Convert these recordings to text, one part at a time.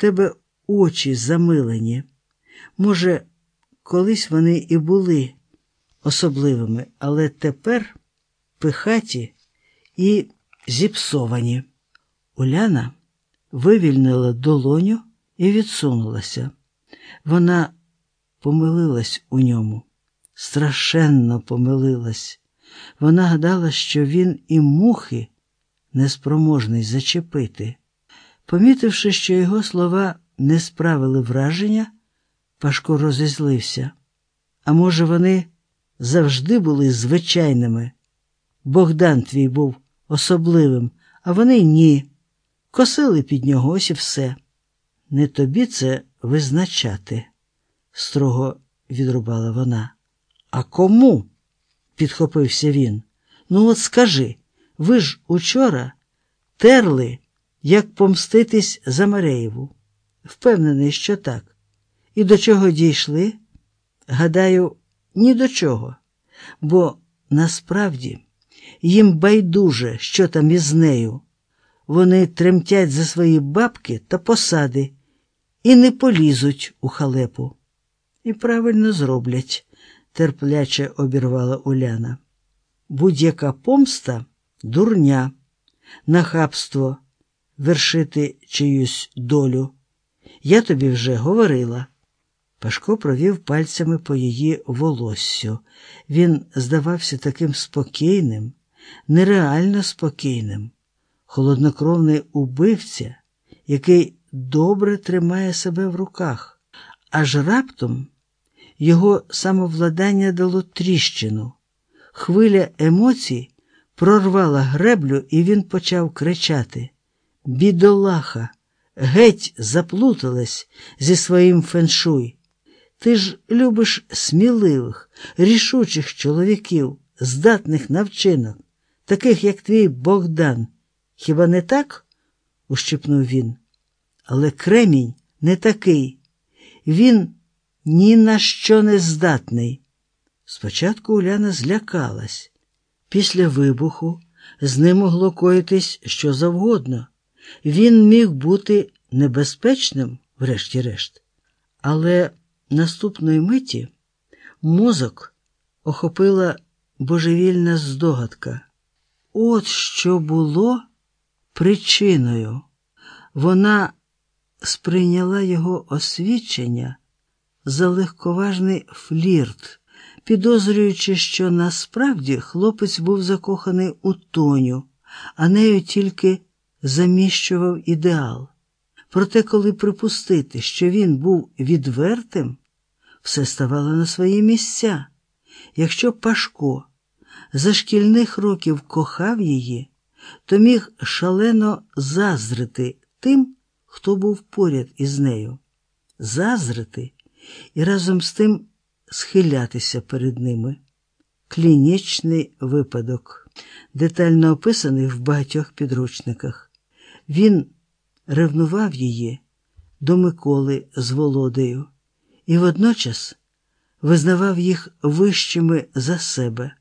тебе очі замилені. Може, колись вони і були особливими, але тепер пихаті і зіпсовані. Уляна вивільнила долоню і відсунулася. Вона помилилась у ньому, страшенно помилилась. Вона гадала, що він і мухи неспроможний зачепити. Помітивши, що його слова не справили враження, Пашко розізлився. А може, вони завжди були звичайними. Богдан твій був особливим, а вони ні. Косили під нього ось і все. Не тобі це визначати, строго відрубала вона. А кому? підхопився він. Ну, от скажи, ви ж учора терли, як помститись за Мареєву. Впевнений, що так. І до чого дійшли? Гадаю, ні до чого. Бо насправді їм байдуже, що там із нею. Вони тремтять за свої бабки та посади і не полізуть у халепу. І правильно зроблять, терпляче обірвала Уляна. Будь-яка помста дурня, нахабство вершити чиюсь долю. Я тобі вже говорила. Пашко провів пальцями по її волоссю. Він здавався таким спокійним, нереально спокійним, холоднокровний убивця, який добре тримає себе в руках, аж раптом його самовладання дало тріщину. Хвиля емоцій прорвала греблю, і він почав кричати: Бідолаха, геть заплуталась зі своїм феншуй. Ти ж любиш сміливих, рішучих чоловіків, здатних на вчинок, таких, як твій Богдан. Хіба не так? ущипнув він. Але кремінь не такий. Він ні на що не здатний. Спочатку Уляна злякалась. Після вибуху з ним могло коїтись що завгодно. Він міг бути небезпечним, врешті-решт. Але наступної миті мозок охопила божевільна здогадка. От що було причиною. Вона сприйняла його освідчення за легковажний флірт, підозрюючи, що насправді хлопець був закоханий у Тоню, а нею тільки заміщував ідеал. Проте, коли припустити, що він був відвертим, все ставало на свої місця. Якщо Пашко за шкільних років кохав її, то міг шалено заздрити тим, хто був поряд із нею, заздрити і разом з тим схилятися перед ними. Клінічний випадок, детально описаний в багатьох підручниках. Він ревнував її до Миколи з Володею і водночас визнавав їх вищими за себе,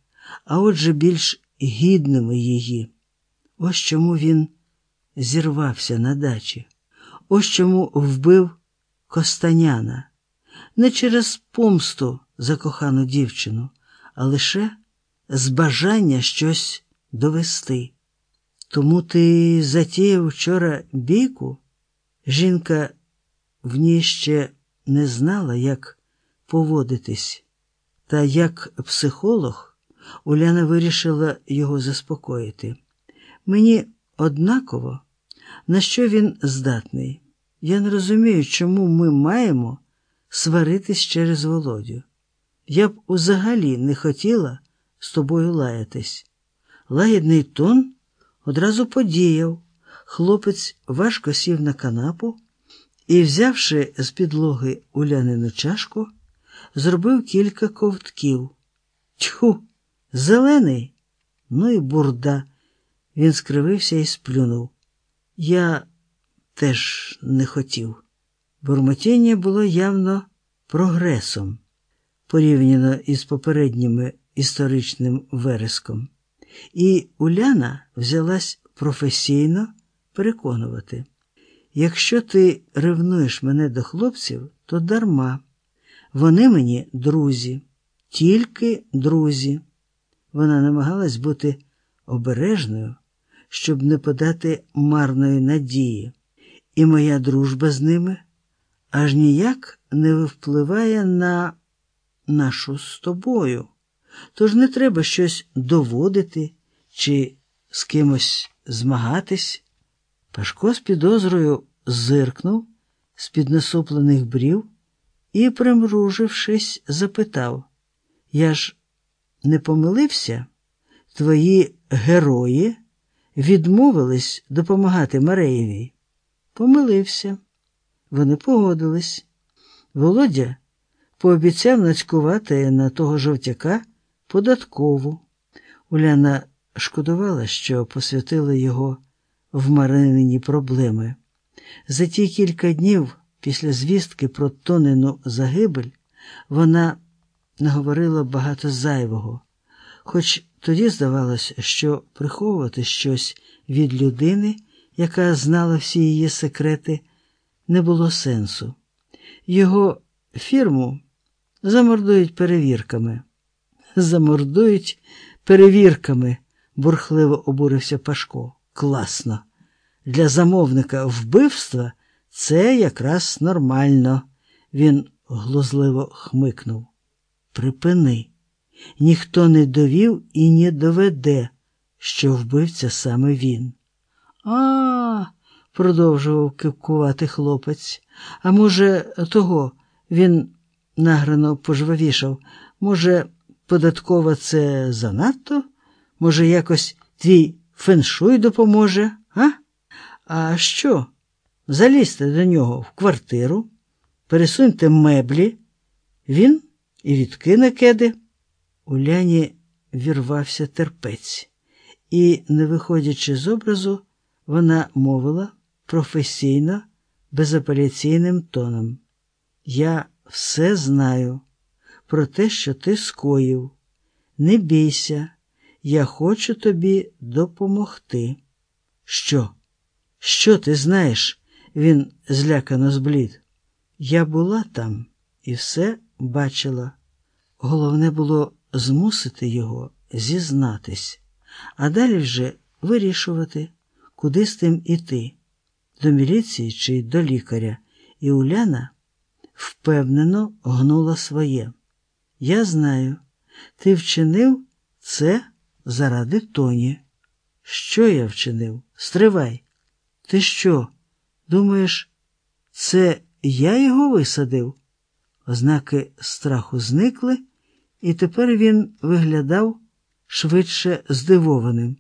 а отже більш гідними її. Ось чому він зірвався на дачі, ось чому вбив Костаняна, не через помсту за кохану дівчину, а лише з бажання щось довести. Тому ти затіяв вчора бійку? Жінка в ній ще не знала, як поводитись, та як психолог Уляна вирішила його заспокоїти. Мені однаково, на що він здатний. Я не розумію, чому ми маємо сваритись через Володю. Я б взагалі не хотіла з тобою лаятись. Лагідний тон одразу подіяв. Хлопець важко сів на канапу і, взявши з підлоги улянину чашку, зробив кілька ковтків. Тьху, зелений. Ну і бурда. Він скривився і сплюнув. Я теж не хотів. Бурмотіння було явно прогресом, порівняно із попередніми історичним вереском. І Уляна взялась професійно переконувати. Якщо ти ревнуєш мене до хлопців, то дарма. Вони мені друзі, тільки друзі. Вона намагалась бути обережною, щоб не подати марної надії, і моя дружба з ними аж ніяк не впливає на нашу з тобою. Тож не треба щось доводити чи з кимось змагатись. Пашко з підозрою зиркнув з під насуплених брів і, примружившись, запитав: Я ж не помилився? Твої герої відмовились допомагати Мареєвій? Помилився. Вони погодились. Володя пообіцяв нацькувати на того жовтяка податкову. Уляна шкодувала, що посвятила його в Маринині проблеми. За ті кілька днів після звістки про Тонину загибель вона наговорила багато зайвого, хоч тоді здавалося, що приховувати щось від людини, яка знала всі її секрети, не було сенсу. Його фірму замордують перевірками. Замордують перевірками, бурхливо обурився Пашко. Класно. Для замовника вбивства це якраз нормально. Він глузливо хмикнув. Припини. Ніхто не довів і не доведе, що вбивця саме він. А, продовжував кивкувати хлопець. А може, того він награно пожвавішав. Може, податкова це занадто? Може, якось твій феншуй допоможе, а? А що? Залізьте до нього в квартиру, пересуньте меблі, він і відкине кеди. Уляні вірвався терпець, і, не виходячи з образу, вона мовила професійно, безапеляційним тоном. Я все знаю про те, що ти скоїв. Не бійся, я хочу тобі допомогти. Що? Що ти знаєш? Він злякано зблід. Я була там і все бачила. Головне було змусити його зізнатись, а далі вже вирішувати, куди з тим іти до міліції чи до лікаря, і Уляна впевнено гнула своє. Я знаю, ти вчинив це заради тоні. Що я вчинив? Стривай. Ти що? Думаєш, це я його висадив? Ознаки страху зникли, і тепер він виглядав швидше здивованим.